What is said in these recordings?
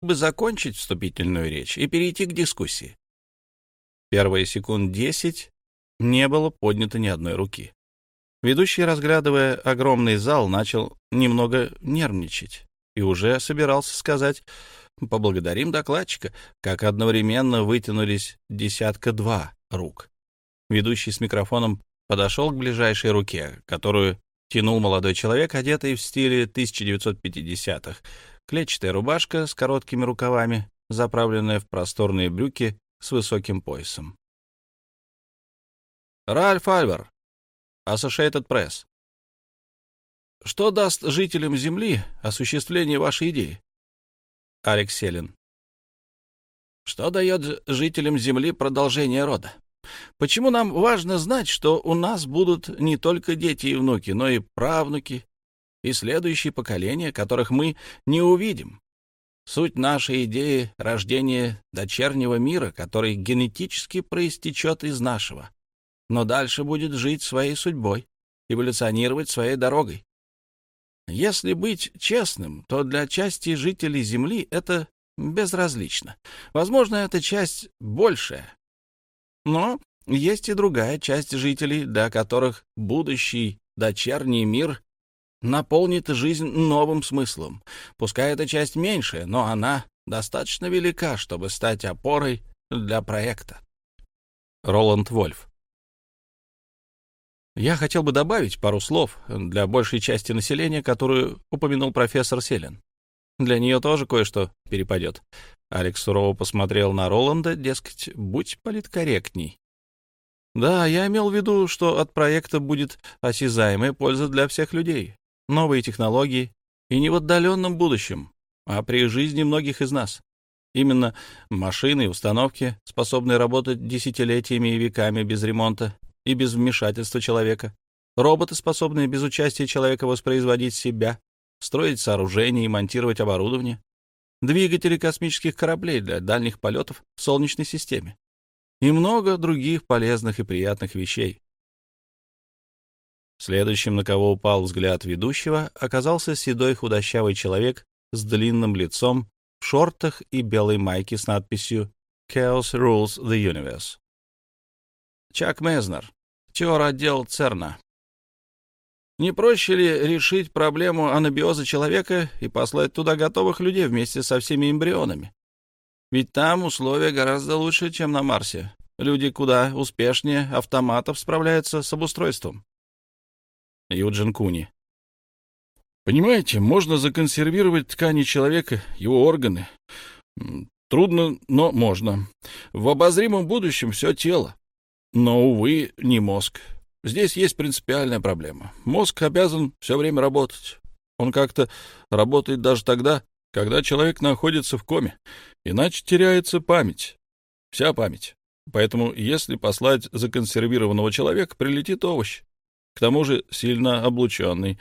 бы закончить вступительную речь и перейти к дискуссии. Первые секунд десять не было поднято ни одной руки. Ведущий, разглядывая огромный зал, начал немного нервничать и уже собирался сказать «поблагодарим докладчика», как одновременно вытянулись десятка-два рук. Ведущий с микрофоном подошел к ближайшей руке, которую тянул молодой человек, одетый в стиле 1950-х. Клетчатая рубашка с короткими рукавами, заправленная в просторные брюки с высоким поясом. Ральф Альвар, Associated Press. Что даст жителям Земли осуществление вашей идеи? Алекс Селин. Что дает жителям Земли продолжение рода? Почему нам важно знать, что у нас будут не только дети и внуки, но и правнуки, и следующие поколения, которых мы не увидим? Суть нашей идеи — рождение дочернего мира, который генетически проистечет из нашего, но дальше будет жить своей судьбой, эволюционировать своей дорогой. Если быть честным, то для части жителей Земли это безразлично. Возможно, эта часть большая, но есть и другая часть жителей, для которых будущий дочерний мир наполнит жизнь новым смыслом. Пускай эта часть меньшая, но она достаточно велика, чтобы стать опорой для проекта. Роланд Вольф я хотел бы добавить пару слов для большей части населения, которую упомянул профессор Селин. Для нее тоже кое-что перепадет. Алекс сурово посмотрел на Роланда, дескать, будь политкорректней. Да, я имел в виду, что от проекта будет осязаемая польза для всех людей. Новые технологии, и не в отдаленном будущем, а при жизни многих из нас. Именно машины и установки, способные работать десятилетиями и веками без ремонта и без вмешательства человека. Роботы, способные без участия человека воспроизводить себя, строить сооружения и монтировать оборудование двигатели космических кораблей для дальних полетов в Солнечной системе и много других полезных и приятных вещей. Следующим, на кого упал взгляд ведущего, оказался седой худощавый человек с длинным лицом, в шортах и белой майке с надписью «Chaos Rules the Universe». Чак Мезнер, теор отдел ЦЕРНа. Не проще ли решить проблему анабиоза человека и послать туда готовых людей вместе со всеми эмбрионами? Ведь там условия гораздо лучше, чем на Марсе. Люди куда успешнее автоматов справляются с обустройством. Юджин Куни. Понимаете, можно законсервировать ткани человека, его органы. Трудно, но можно. В обозримом будущем все тело. Но, увы, не мозг. Здесь есть принципиальная проблема. Мозг обязан все время работать. Он как-то работает даже тогда, когда человек находится в коме, иначе теряется память. Вся память. Поэтому, если послать законсервированного человека, прилетит овощ. К тому же сильно облученный.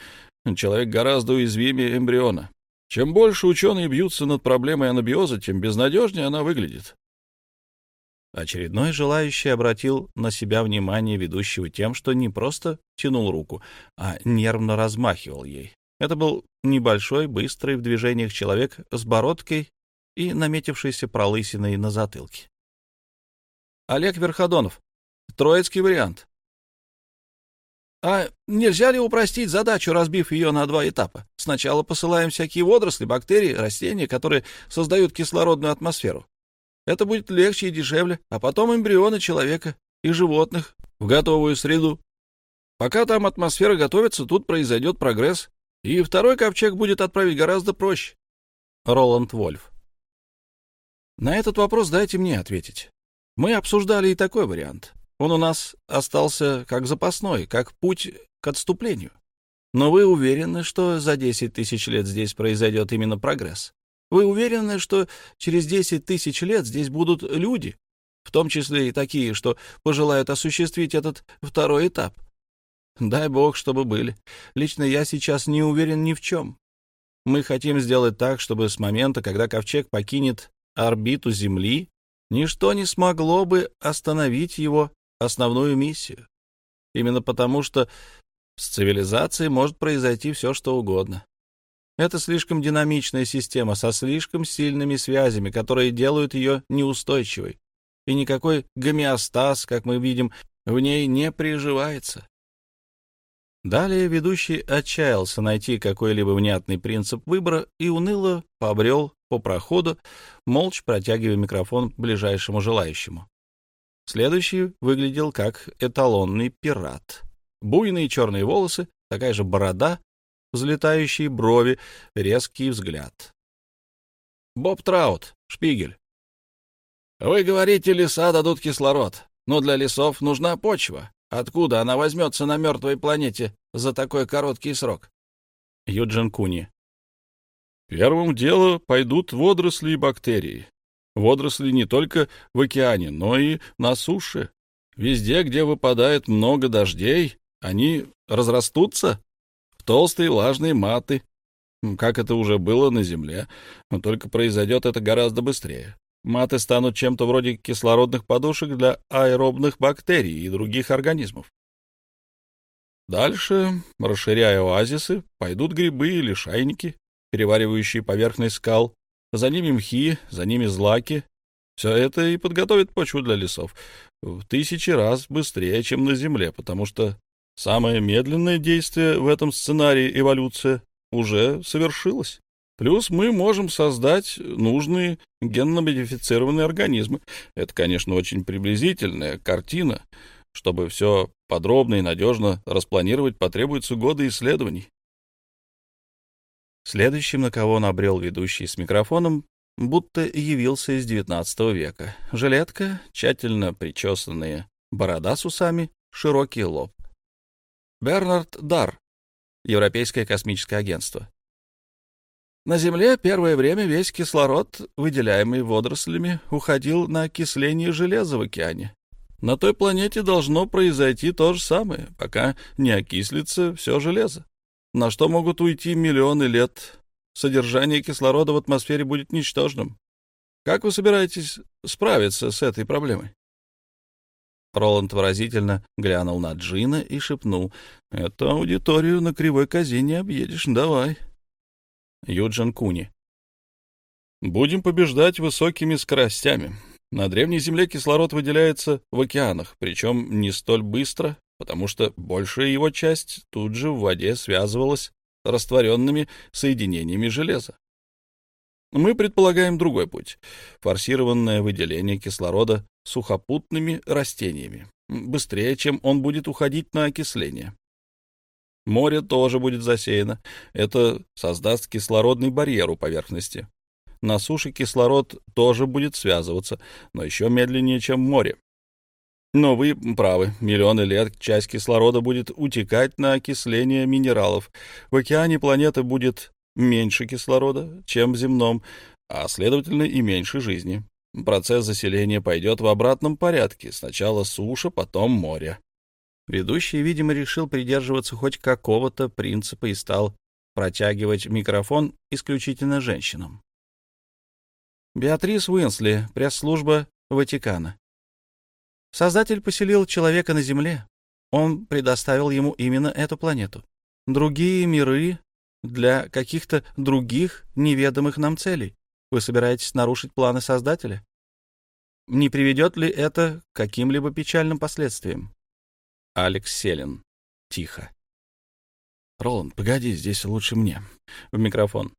Человек гораздо уязвимее эмбриона. Чем больше ученые бьются над проблемой анабиоза, тем безнадежнее она выглядит. Очередной желающий обратил на себя внимание ведущего тем, что не просто тянул руку, а нервно размахивал ей. Это был небольшой, быстрый в движениях человек с бородкой и наметившейся пролысиной на затылке. Олег Верходонов. Троицкий вариант. А нельзя ли упростить задачу, разбив ее на два этапа? Сначала посылаем всякие водоросли, бактерии, растения, которые создают кислородную атмосферу. Это будет легче и дешевле, а потом эмбрионы человека и животных в готовую среду. Пока там атмосфера готовится, тут произойдет прогресс, и второй ковчег будет отправить гораздо проще. Роланд Вольф. На этот вопрос дайте мне ответить. Мы обсуждали и такой вариант. Он у нас остался как запасной, как путь к отступлению. Но вы уверены, что за 10 тысяч лет здесь произойдет именно прогресс? Вы уверены, что через десять тысяч лет здесь будут люди, в том числе и такие, что пожелают осуществить этот второй этап? Дай бог, чтобы были. Лично я сейчас не уверен ни в чем. Мы хотим сделать так, чтобы с момента, когда ковчег покинет орбиту Земли, ничто не смогло бы остановить его основную миссию. Именно потому, что с цивилизацией может произойти все, что угодно. Это слишком динамичная система со слишком сильными связями, которые делают ее неустойчивой. И никакой гомеостаз, как мы видим, в ней не приживается. Далее ведущий отчаялся найти какой-либо внятный принцип выбора и уныло побрел по проходу, молча протягивая микрофон ближайшему желающему. Следующий выглядел как эталонный пират. Буйные черные волосы, такая же борода, взлетающие брови, резкий взгляд. Боб Траут, Шпигель. Вы говорите, леса дадут кислород, но для лесов нужна почва. Откуда она возьмется на мертвой планете за такой короткий срок? Юджин Куни. Первым дело пойдут водоросли и бактерии. Водоросли не только в океане, но и на суше. Везде, где выпадает много дождей, они разрастутся в толстые влажные маты, как это уже было на Земле, но только произойдет это гораздо быстрее. Маты станут чем-то вроде кислородных подушек для аэробных бактерий и других организмов. Дальше, расширяя оазисы, пойдут грибы или шайники, переваривающие поверхность скал, за ними мхи, за ними злаки. Все это и подготовит почву для лесов в тысячи раз быстрее, чем на Земле, потому что самое медленное действие в этом сценарии эволюция уже совершилось. Плюс мы можем создать нужные генно-модифицированные организмы. Это, конечно, очень приблизительная картина. Чтобы все подробно и надежно распланировать, потребуются годы исследований. Следующим, на кого набрел ведущий с микрофоном, будто явился из XIX века. Жилетка, тщательно причесанные, борода с усами, широкий лоб. Бернард Дар, Европейское космическое агентство. На Земле первое время весь кислород, выделяемый водорослями, уходил на окисление железа в океане. На той планете должно произойти то же самое, пока не окислится все железо на что могут уйти миллионы лет. Содержание кислорода в атмосфере будет ничтожным. Как вы собираетесь справиться с этой проблемой? Роланд выразительно глянул на Джина и шепнул. — Эту аудиторию на кривой козе объедешь, давай. Юджин Куни. — Будем побеждать высокими скоростями. На древней Земле кислород выделяется в океанах, причем не столь быстро, потому что большая его часть тут же в воде связывалась растворенными соединениями железа. Мы предполагаем другой путь — форсированное выделение кислорода сухопутными растениями, быстрее, чем он будет уходить на окисление. Море тоже будет засеяно. Это создаст кислородный барьер у поверхности. На суше кислород тоже будет связываться, но еще медленнее, чем в море. Но вы правы, миллионы лет часть кислорода будет утекать на окисление минералов. В океане планеты будет меньше кислорода, чем в земном, а, следовательно, и меньше жизни. Процесс заселения пойдет в обратном порядке. Сначала суша, потом море. Ведущий, видимо, решил придерживаться хоть какого-то принципа и стал протягивать микрофон исключительно женщинам. Беатрис Уинсли, пресс-служба Ватикана. Создатель поселил человека на Земле. Он предоставил ему именно эту планету. Другие миры для каких-то других неведомых нам целей. Вы собираетесь нарушить планы Создателя? Не приведет ли это к каким-либо печальным последствиям? Алекс Селин. Тихо. Роланд, погоди, здесь лучше мне. В микрофон.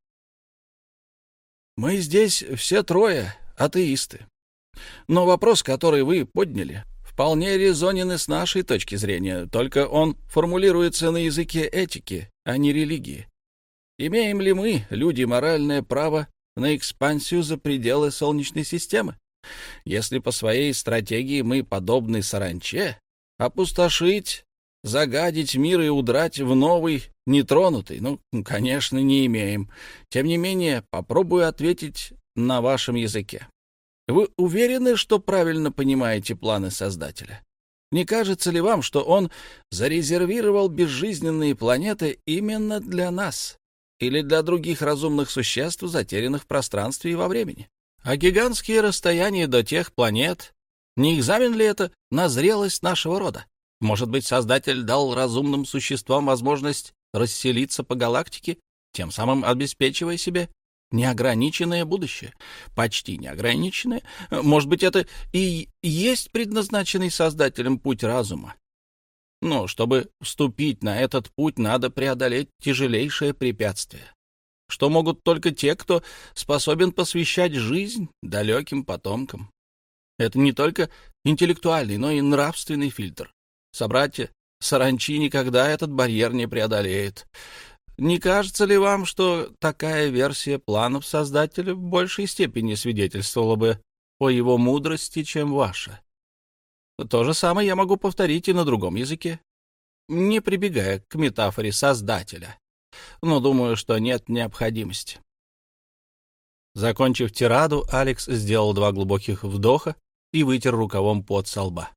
Мы здесь все трое атеисты. Но вопрос, который вы подняли, вполне резонен с нашей точки зрения, только он формулируется на языке этики, а не религии. Имеем ли мы, люди, моральное право на экспансию за пределы Солнечной системы? Если по своей стратегии мы подобны саранче, опустошить, загадить мир и удрать в новый, нетронутый, ну, конечно, не имеем. Тем не менее, попробую ответить на вашем языке. Вы уверены, что правильно понимаете планы Создателя? Не кажется ли вам, что он зарезервировал безжизненные планеты именно для нас или для других разумных существ, затерянных в пространстве и во времени? А гигантские расстояния до тех планет — не экзамен ли это на зрелость нашего рода? Может быть, Создатель дал разумным существам возможность расселиться по галактике тем самым обеспечивая себе неограниченное будущее, почти неограниченное. Может быть, это и есть предназначенный Создателем путь разума. Но чтобы вступить на этот путь, надо преодолеть тяжелейшее препятствие, что могут только те, кто способен посвящать жизнь далеким потомкам. Это не только интеллектуальный, но и нравственный фильтр. Собратья, саранчи никогда этот барьер не преодолеет. Не кажется ли вам, что такая версия планов Создателя в большей степени свидетельствовала бы о его мудрости, чем ваша? То же самое я могу повторить и на другом языке, не прибегая к метафоре Создателя. Но думаю, что нет необходимости. Закончив тираду, Алекс сделал два глубоких вдоха и вытер рукавом пот со лба.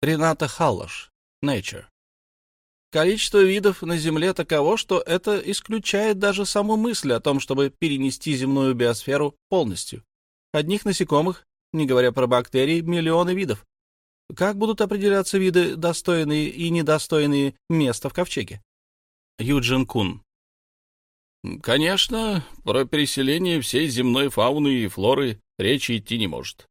Рената Халлаш, Nature. Количество видов на Земле таково, что это исключает даже саму мысль о том, чтобы перенести земную биосферу полностью. Одних насекомых, не говоря про бактерий, миллионы видов. Как будут определяться виды, достойные и недостойные места в ковчеге? Юджин Кун. Конечно, про переселение всей земной фауны и флоры речи идти не может.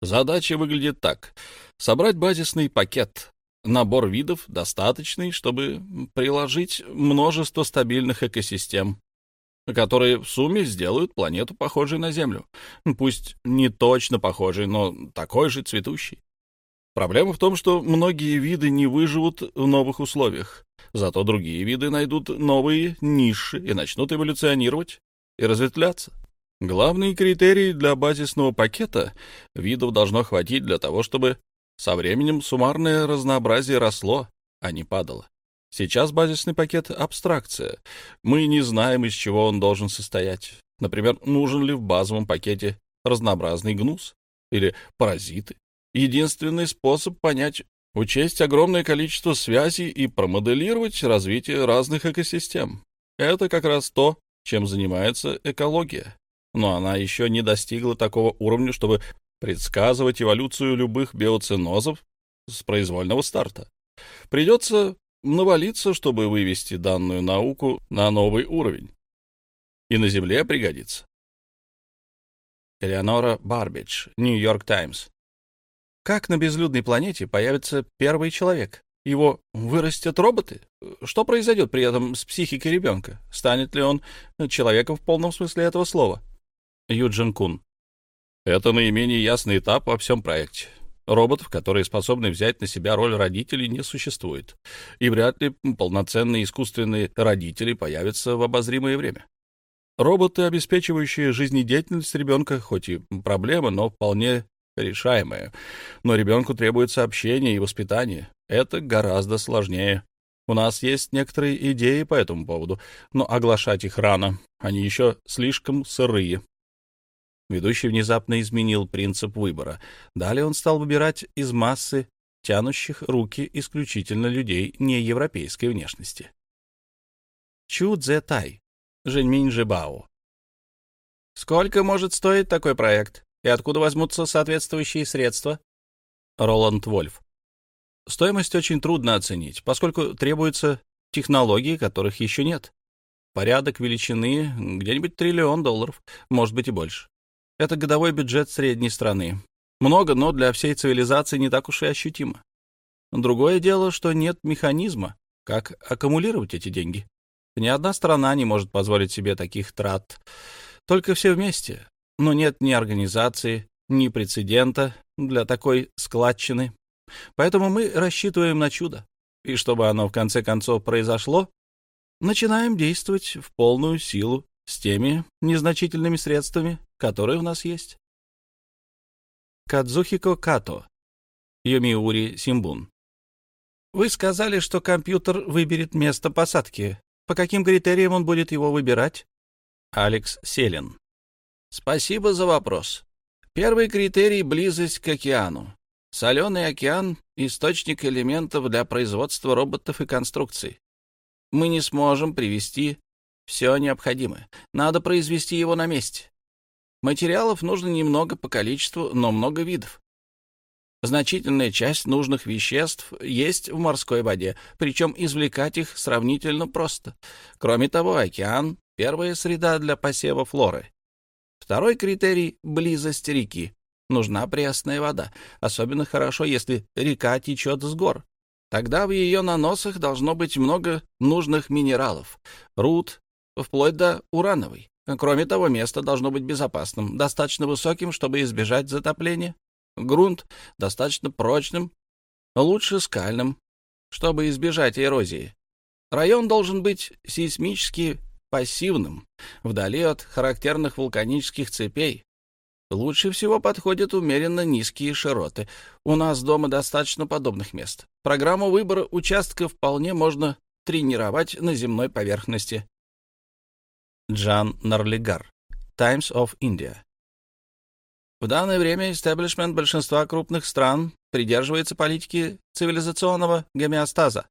Задача выглядит так. Собрать базисный пакет, Набор видов достаточный, чтобы приложить множество стабильных экосистем, которые в сумме сделают планету похожей на Землю. Пусть не точно похожей, но такой же цветущей. Проблема в том, что многие виды не выживут в новых условиях, зато другие виды найдут новые ниши и начнут эволюционировать и разветвляться. Главный критерий для базисного пакета видов должно хватить для того, чтобы со временем суммарное разнообразие росло, а не падало. Сейчас базисный пакет — абстракция. Мы не знаем, из чего он должен состоять. Например, нужен ли в базовом пакете разнообразный гнус или паразиты. Единственный способ понять — учесть огромное количество связей и промоделировать развитие разных экосистем. Это как раз то, чем занимается экология. Но она еще не достигла такого уровня, чтобы предсказывать эволюцию любых биоценозов с произвольного старта. Придется навалиться, чтобы вывести данную науку на новый уровень. И на Земле пригодится. Элеонора Барбидж, Нью-Йорк Таймс. Как на безлюдной планете появится первый человек? Его вырастят роботы? Что произойдет при этом с психикой ребенка? Станет ли он человеком в полном смысле этого слова? Юджин Кун. Это наименее ясный этап во всем проекте. Роботов, которые способны взять на себя роль родителей, не существует. И вряд ли полноценные искусственные родители появятся в обозримое время. Роботы, обеспечивающие жизнедеятельность ребенка, хоть и проблема, но вполне решаемая. Но ребенку требуется общение и воспитание. Это гораздо сложнее. У нас есть некоторые идеи по этому поводу, но оглашать их рано. Они еще слишком сырые. Ведущий внезапно изменил принцип выбора. Далее он стал выбирать из массы тянущих руки исключительно людей неевропейской внешности. Чу Цзэ Тай, Женьминь Жибао. Сколько может стоить такой проект? И откуда возьмутся соответствующие средства? Роланд Вольф. Стоимость очень трудно оценить, поскольку требуются технологии, которых еще нет. Порядок величины где-нибудь триллион долларов, может быть и больше. Это годовой бюджет средней страны. Много, но для всей цивилизации не так уж и ощутимо. Другое дело, что нет механизма, как аккумулировать эти деньги. Ни одна страна не может позволить себе таких трат. Только все вместе. Но нет ни организации, ни прецедента для такой складчины. Поэтому мы рассчитываем на чудо. И чтобы оно в конце концов произошло, начинаем действовать в полную силу с теми незначительными средствами, которые у нас есть. Кадзухико Като, Юмиури Симбун. Вы сказали, что компьютер выберет место посадки. По каким критериям он будет его выбирать? Алекс Селин. Спасибо за вопрос. Первый критерий — близость к океану. Соленый океан — источник элементов для производства роботов и конструкций. Мы не сможем привести все необходимое. Надо произвести его на месте. Материалов нужно немного по количеству, но много видов. Значительная часть нужных веществ есть в морской воде, причем извлекать их сравнительно просто. Кроме того, океан — первая среда для посева флоры. Второй критерий — близость реки. Нужна пресная вода, особенно хорошо, если река течет с гор. Тогда в ее наносах должно быть много нужных минералов, руд, вплоть до урановой. Кроме того, место должно быть безопасным, достаточно высоким, чтобы избежать затопления, Грунт достаточно прочным, лучше скальным, чтобы избежать эрозии. Район должен быть сейсмически пассивным, вдали от характерных вулканических цепей. Лучше всего подходят умеренно низкие широты. У нас дома достаточно подобных мест. Программу выбора участка вполне можно тренировать на земной поверхности. Джан Нарлигар, Times of India. В данное время истеблишмент большинства крупных стран придерживается политики цивилизационного гомеостаза.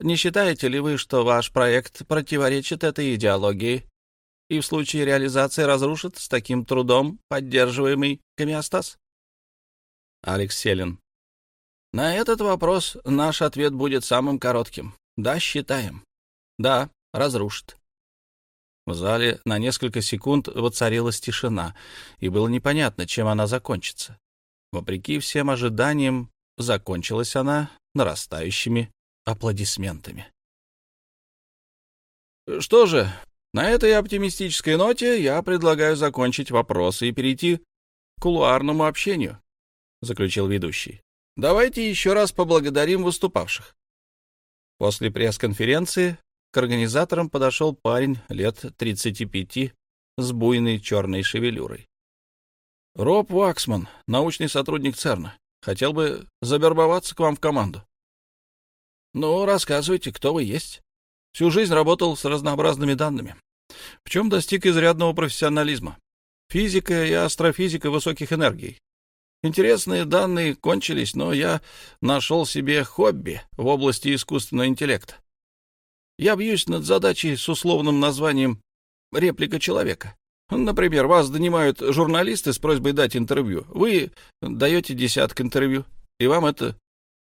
Не считаете ли вы, что ваш проект противоречит этой идеологии и в случае реализации разрушит с таким трудом поддерживаемый гомеостаз? Алекс Селин. На этот вопрос наш ответ будет самым коротким. Да, считаем. Да, разрушит. В зале на несколько секунд воцарилась тишина, и было непонятно, чем она закончится. Вопреки всем ожиданиям, закончилась она нарастающими аплодисментами. Что же, на этой оптимистической ноте я предлагаю закончить вопросы и перейти к кулуарному общению, заключил ведущий. Давайте еще раз поблагодарим выступавших. После пресс-конференции к организаторам подошел парень лет 35 с буйной черной шевелюрой. «Роб Ваксман, научный сотрудник ЦЕРНа. Хотел бы завербоваться к вам в команду». «Ну, рассказывайте, кто вы есть». Всю жизнь работал с разнообразными данными, в чем достиг изрядного профессионализма. Физика и астрофизика высоких энергий. Интересные данные кончились, но я нашел себе хобби в области искусственного интеллекта. Я бьюсь над задачей с условным названием «реплика человека». Например, вас донимают журналисты с просьбой дать интервью. Вы даете десяток интервью, и вам это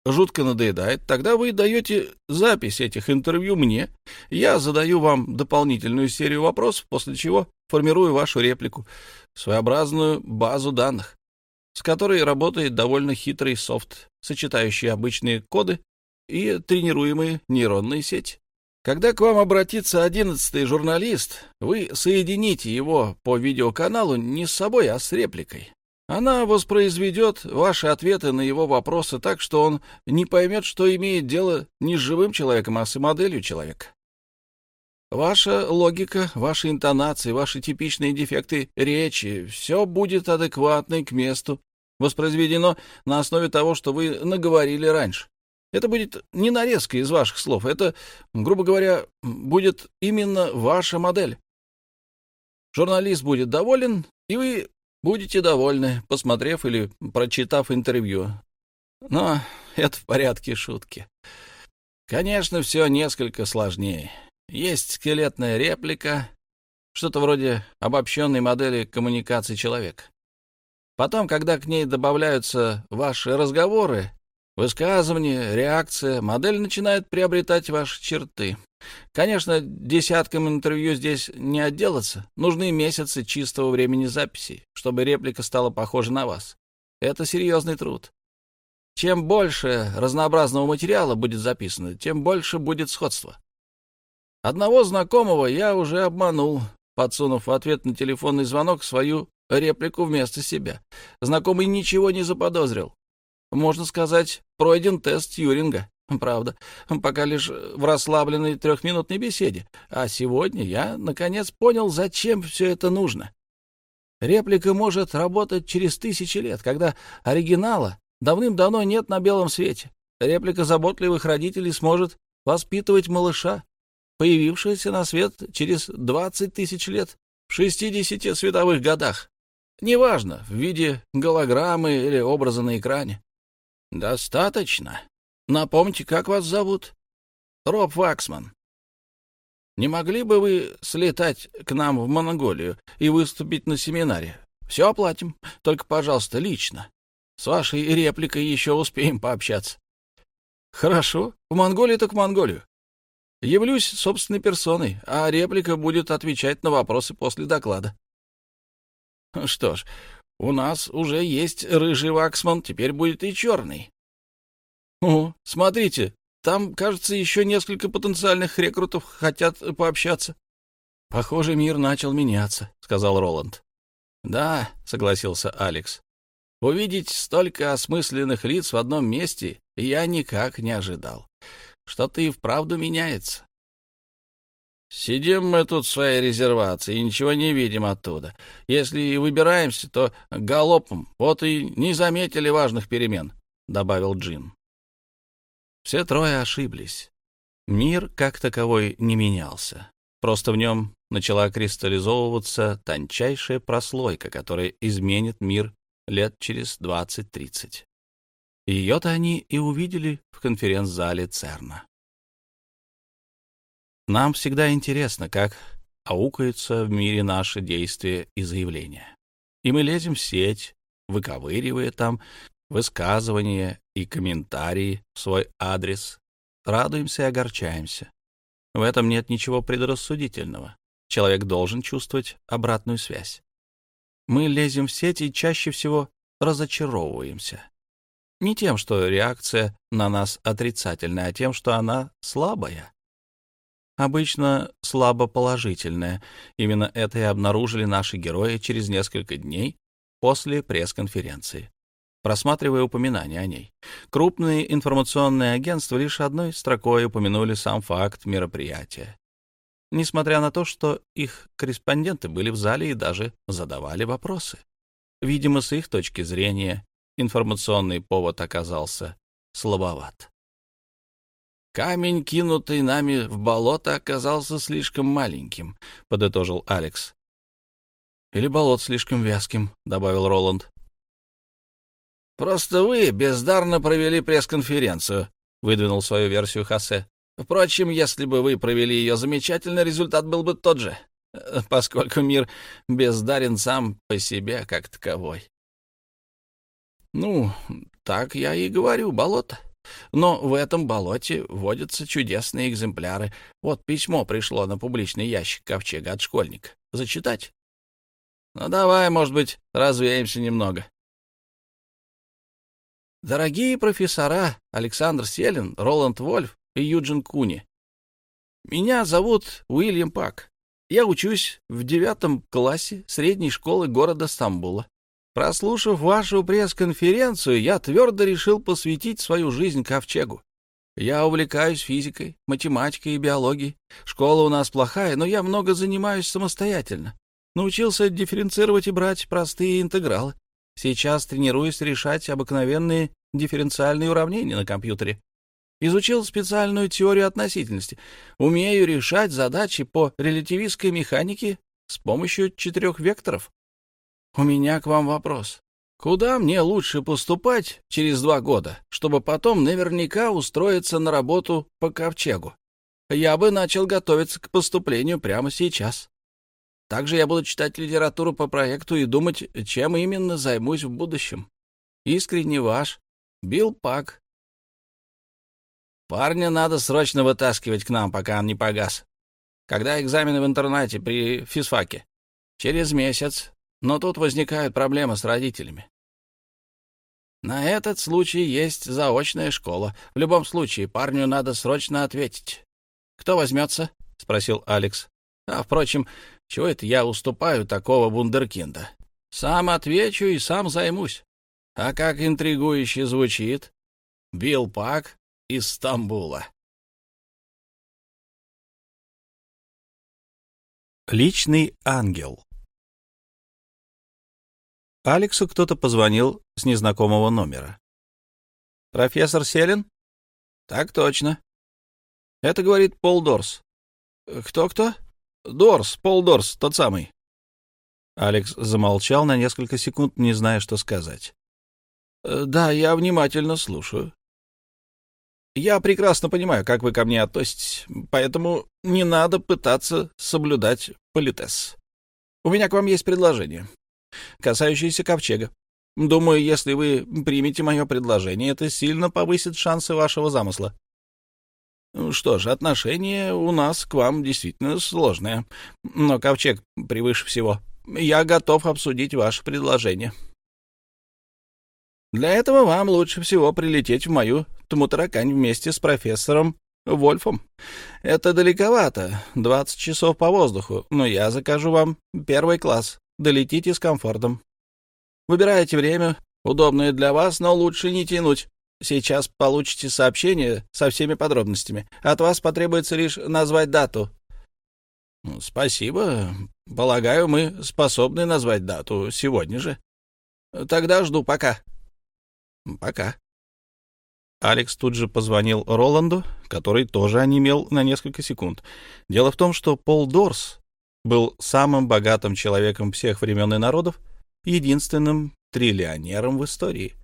жутко надоедает. Тогда вы даете запись этих интервью мне. Я задаю вам дополнительную серию вопросов, после чего формирую вашу реплику, своеобразную базу данных, с которой работает довольно хитрый софт, сочетающий обычные коды и тренируемые нейронные сети. Когда к вам обратится одиннадцатый журналист, вы соедините его по видеоканалу не с собой, а с репликой. Она воспроизведет ваши ответы на его вопросы так, что он не поймет, что имеет дело не с живым человеком, а с моделью человека. Ваша логика, ваши интонации, ваши типичные дефекты речи — все будет адекватно к месту, воспроизведено на основе того, что вы наговорили раньше. Это будет не нарезка из ваших слов, это, грубо говоря, будет именно ваша модель. Журналист будет доволен, и вы будете довольны, посмотрев или прочитав интервью. Но это в порядке шутки. Конечно, все несколько сложнее. Есть скелетная реплика, что-то вроде обобщенной модели коммуникации человека. Потом, когда к ней добавляются ваши разговоры, Высказывание, реакция, модель начинает приобретать ваши черты. Конечно, десяткам интервью здесь не отделаться. Нужны месяцы чистого времени записи, чтобы реплика стала похожа на вас. Это серьезный труд. Чем больше разнообразного материала будет записано, тем больше будет сходства. Одного знакомого я уже обманул, подсунув в ответ на телефонный звонок свою реплику вместо себя. Знакомый ничего не заподозрил. Можно сказать, пройден тест Тьюринга. Правда, пока лишь в расслабленной трехминутной беседе. А сегодня я, наконец, понял, зачем все это нужно. Реплика может работать через тысячи лет, когда оригинала давным-давно нет на белом свете. Реплика заботливых родителей сможет воспитывать малыша, появившегося на свет через 20 тысяч лет в 60 световых годах. Неважно, в виде голограммы или образа на экране. «Достаточно. Напомните, как вас зовут?» «Роб Ваксман. Не могли бы вы слетать к нам в Монголию и выступить на семинаре? Все оплатим, только, пожалуйста, лично. С вашей репликой еще успеем пообщаться. Хорошо, в Монголию так в Монголию. Явлюсь собственной персоной, а реплика будет отвечать на вопросы после доклада. Что ж, у нас уже есть рыжий ваксман, теперь будет и черный. О, смотрите, там, кажется, еще несколько потенциальных рекрутов хотят пообщаться. Похоже, мир начал меняться, сказал Роланд. Да, согласился Алекс. Увидеть столько осмысленных лиц в одном месте я никак не ожидал. Что-то и вправду меняется. Сидим мы тут в своей резервации и ничего не видим оттуда. Если и выбираемся, то галопом. Вот и не заметили важных перемен, — добавил Джин. Все трое ошиблись. Мир как таковой не менялся. Просто в нем начала кристаллизовываться тончайшая прослойка, которая изменит мир лет через 20-30. Ее-то они и увидели в конференц-зале ЦЕРНа. Нам всегда интересно, как аукаются в мире наши действия и заявления. И мы лезем в сеть, выковыривая там высказывания и комментарии в свой адрес, радуемся и огорчаемся. В этом нет ничего предрассудительного. Человек должен чувствовать обратную связь. Мы лезем в сеть и чаще всего разочаровываемся. Не тем, что реакция на нас отрицательная, а тем, что она слабая обычно слабо положительное. Именно это и обнаружили наши герои через несколько дней после пресс-конференции, просматривая упоминания о ней. Крупные информационные агентства лишь одной строкой упомянули сам факт мероприятия. Несмотря на то, что их корреспонденты были в зале и даже задавали вопросы. Видимо, с их точки зрения информационный повод оказался слабоват. «Камень, кинутый нами в болото, оказался слишком маленьким», — подытожил Алекс. «Или болот слишком вязким», — добавил Роланд. «Просто вы бездарно провели пресс-конференцию», — выдвинул свою версию Хосе. «Впрочем, если бы вы провели ее замечательно, результат был бы тот же, поскольку мир бездарен сам по себе как таковой». «Ну, так я и говорю, болото», но в этом болоте водятся чудесные экземпляры. Вот письмо пришло на публичный ящик ковчега от школьника. Зачитать? Ну, давай, может быть, развеемся немного. Дорогие профессора Александр Селин, Роланд Вольф и Юджин Куни, меня зовут Уильям Пак. Я учусь в девятом классе средней школы города Стамбула. Прослушав вашу пресс-конференцию, я твердо решил посвятить свою жизнь ковчегу. Я увлекаюсь физикой, математикой и биологией. Школа у нас плохая, но я много занимаюсь самостоятельно. Научился дифференцировать и брать простые интегралы. Сейчас тренируюсь решать обыкновенные дифференциальные уравнения на компьютере. Изучил специальную теорию относительности. Умею решать задачи по релятивистской механике с помощью четырех векторов. У меня к вам вопрос. Куда мне лучше поступать через два года, чтобы потом наверняка устроиться на работу по ковчегу? Я бы начал готовиться к поступлению прямо сейчас. Также я буду читать литературу по проекту и думать, чем именно займусь в будущем. Искренне ваш, Билл Пак. Парня надо срочно вытаскивать к нам, пока он не погас. Когда экзамены в интернате при физфаке? Через месяц, но тут возникают проблемы с родителями. На этот случай есть заочная школа. В любом случае, парню надо срочно ответить. «Кто возьмется?» — спросил Алекс. «А, впрочем, чего это я уступаю такого вундеркинда? Сам отвечу и сам займусь. А как интригующе звучит? Билл Пак из Стамбула». Личный ангел Алексу кто-то позвонил с незнакомого номера. «Профессор Селин?» «Так точно». «Это, говорит, Пол Дорс». «Кто-кто?» «Дорс, Пол Дорс, тот самый». Алекс замолчал на несколько секунд, не зная, что сказать. «Да, я внимательно слушаю». «Я прекрасно понимаю, как вы ко мне относитесь, поэтому не надо пытаться соблюдать политес. У меня к вам есть предложение касающийся ковчега. Думаю, если вы примете мое предложение, это сильно повысит шансы вашего замысла. Что ж, отношение у нас к вам действительно сложное. Но ковчег превыше всего. Я готов обсудить ваше предложение. Для этого вам лучше всего прилететь в мою Тмутаракань вместе с профессором Вольфом. Это далековато, 20 часов по воздуху, но я закажу вам первый класс. Долетите с комфортом. Выбирайте время, удобное для вас, но лучше не тянуть. Сейчас получите сообщение со всеми подробностями. От вас потребуется лишь назвать дату. Ну, спасибо. Полагаю, мы способны назвать дату сегодня же. Тогда жду. Пока. Пока. Алекс тут же позвонил Роланду, который тоже онемел на несколько секунд. Дело в том, что Пол Дорс был самым богатым человеком всех времен и народов, единственным триллионером в истории.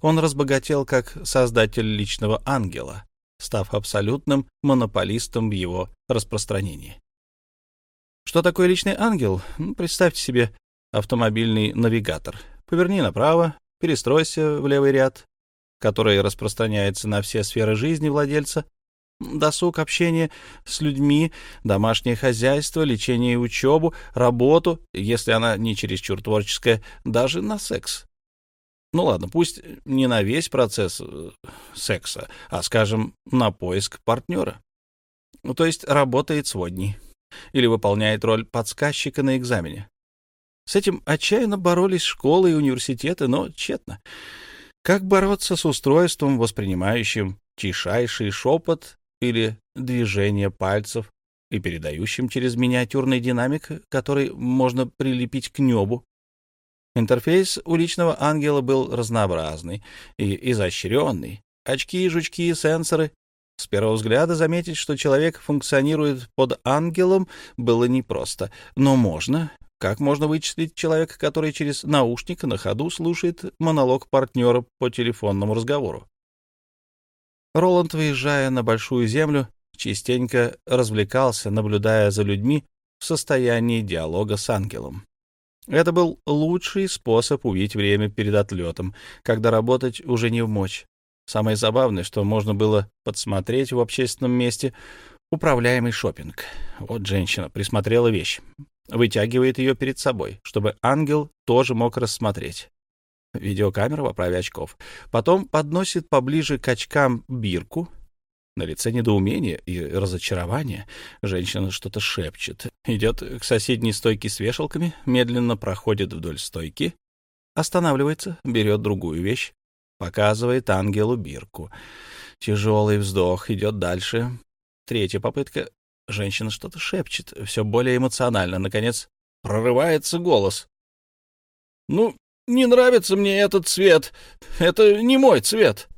Он разбогател как создатель личного ангела, став абсолютным монополистом в его распространении. Что такое личный ангел? Ну, представьте себе автомобильный навигатор. Поверни направо, перестройся в левый ряд, который распространяется на все сферы жизни владельца, досуг, общение с людьми, домашнее хозяйство, лечение и учебу, работу, если она не чересчур творческая, даже на секс. Ну ладно, пусть не на весь процесс э, секса, а, скажем, на поиск партнера. Ну, то есть работает сводней или выполняет роль подсказчика на экзамене. С этим отчаянно боролись школы и университеты, но тщетно. Как бороться с устройством, воспринимающим тишайший шепот или движение пальцев и передающим через миниатюрный динамик, который можно прилепить к небу? Интерфейс у личного ангела был разнообразный и изощренный. Очки, жучки, сенсоры. С первого взгляда заметить, что человек функционирует под ангелом, было непросто. Но можно, как можно вычислить человека, который через наушник на ходу слушает монолог партнера по телефонному разговору? Роланд, выезжая на Большую Землю, частенько развлекался, наблюдая за людьми в состоянии диалога с ангелом. Это был лучший способ убить время перед отлетом, когда работать уже не в мочь. Самое забавное, что можно было подсмотреть в общественном месте управляемый шопинг. Вот женщина присмотрела вещь вытягивает ее перед собой, чтобы ангел тоже мог рассмотреть. Видеокамера в оправе очков. Потом подносит поближе к очкам бирку. На лице недоумение и разочарование. Женщина что-то шепчет. Идет к соседней стойке с вешалками, медленно проходит вдоль стойки, останавливается, берет другую вещь, показывает ангелу бирку. Тяжелый вздох, идет дальше. Третья попытка Женщина что-то шепчет, все более эмоционально. Наконец, прорывается голос. «Ну, не нравится мне этот цвет. Это не мой цвет».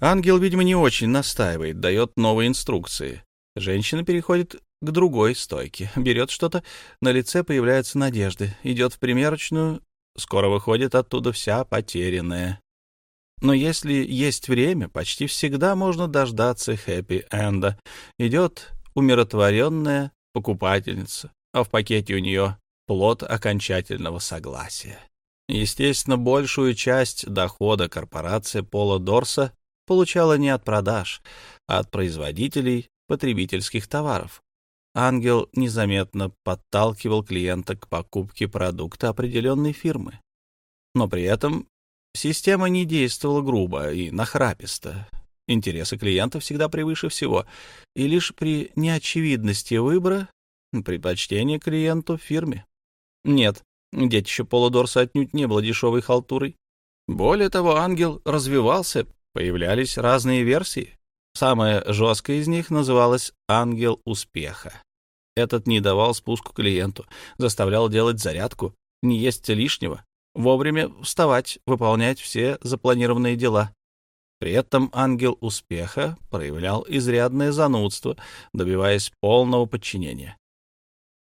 Ангел, видимо, не очень настаивает, дает новые инструкции. Женщина переходит к другой стойке, берет что-то, на лице появляются надежды, идет в примерочную, скоро выходит оттуда вся потерянная. Но если есть время, почти всегда можно дождаться хэппи-энда. Идет умиротворенная покупательница, а в пакете у нее плод окончательного согласия. Естественно, большую часть дохода корпорация Пола Дорса получала не от продаж, а от производителей потребительских товаров. Ангел незаметно подталкивал клиента к покупке продукта определенной фирмы. Но при этом система не действовала грубо и нахраписто, Интересы клиента всегда превыше всего, и лишь при неочевидности выбора предпочтение клиенту фирме. Нет, детище Полудорса отнюдь не было дешевой халтурой. Более того, ангел развивался, появлялись разные версии. Самая жесткая из них называлась «Ангел успеха». Этот не давал спуску клиенту, заставлял делать зарядку, не есть лишнего, вовремя вставать, выполнять все запланированные дела. При этом ангел успеха проявлял изрядное занудство, добиваясь полного подчинения.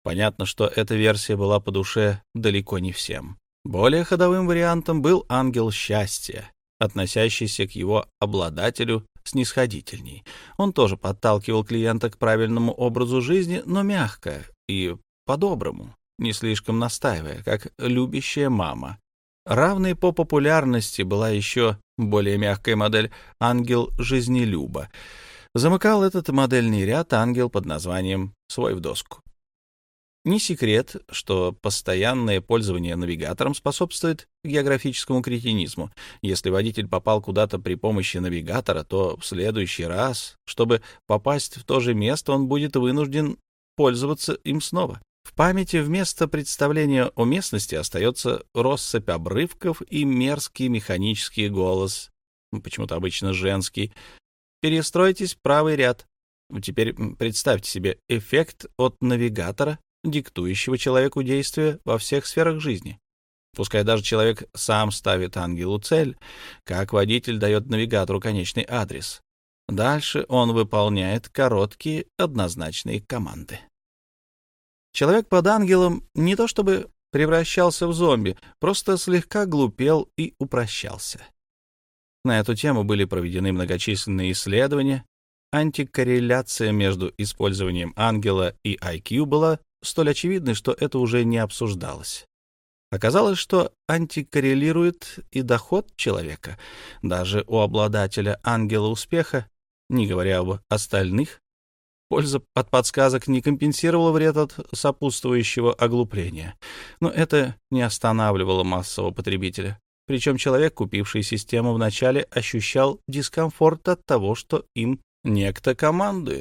Понятно, что эта версия была по душе далеко не всем. Более ходовым вариантом был ангел счастья, относящийся к его обладателю снисходительней. Он тоже подталкивал клиента к правильному образу жизни, но мягко и по-доброму, не слишком настаивая, как любящая мама. Равной по популярности была еще более мягкая модель «Ангел Жизнелюба». Замыкал этот модельный ряд ангел под названием «Свой в доску». Не секрет, что постоянное пользование навигатором способствует географическому кретинизму. Если водитель попал куда-то при помощи навигатора, то в следующий раз, чтобы попасть в то же место, он будет вынужден пользоваться им снова. В памяти вместо представления о местности остается россыпь обрывков и мерзкий механический голос, почему-то обычно женский. Перестройтесь правый ряд. Теперь представьте себе эффект от навигатора, диктующего человеку действия во всех сферах жизни. Пускай даже человек сам ставит ангелу цель, как водитель дает навигатору конечный адрес. Дальше он выполняет короткие однозначные команды. Человек под ангелом не то чтобы превращался в зомби, просто слегка глупел и упрощался. На эту тему были проведены многочисленные исследования. Антикорреляция между использованием ангела и IQ была столь очевидной, что это уже не обсуждалось. Оказалось, что антикоррелирует и доход человека. Даже у обладателя ангела успеха, не говоря об остальных, Польза от подсказок не компенсировала вред от сопутствующего оглупления. Но это не останавливало массового потребителя. Причем человек, купивший систему, вначале ощущал дискомфорт от того, что им некто командует.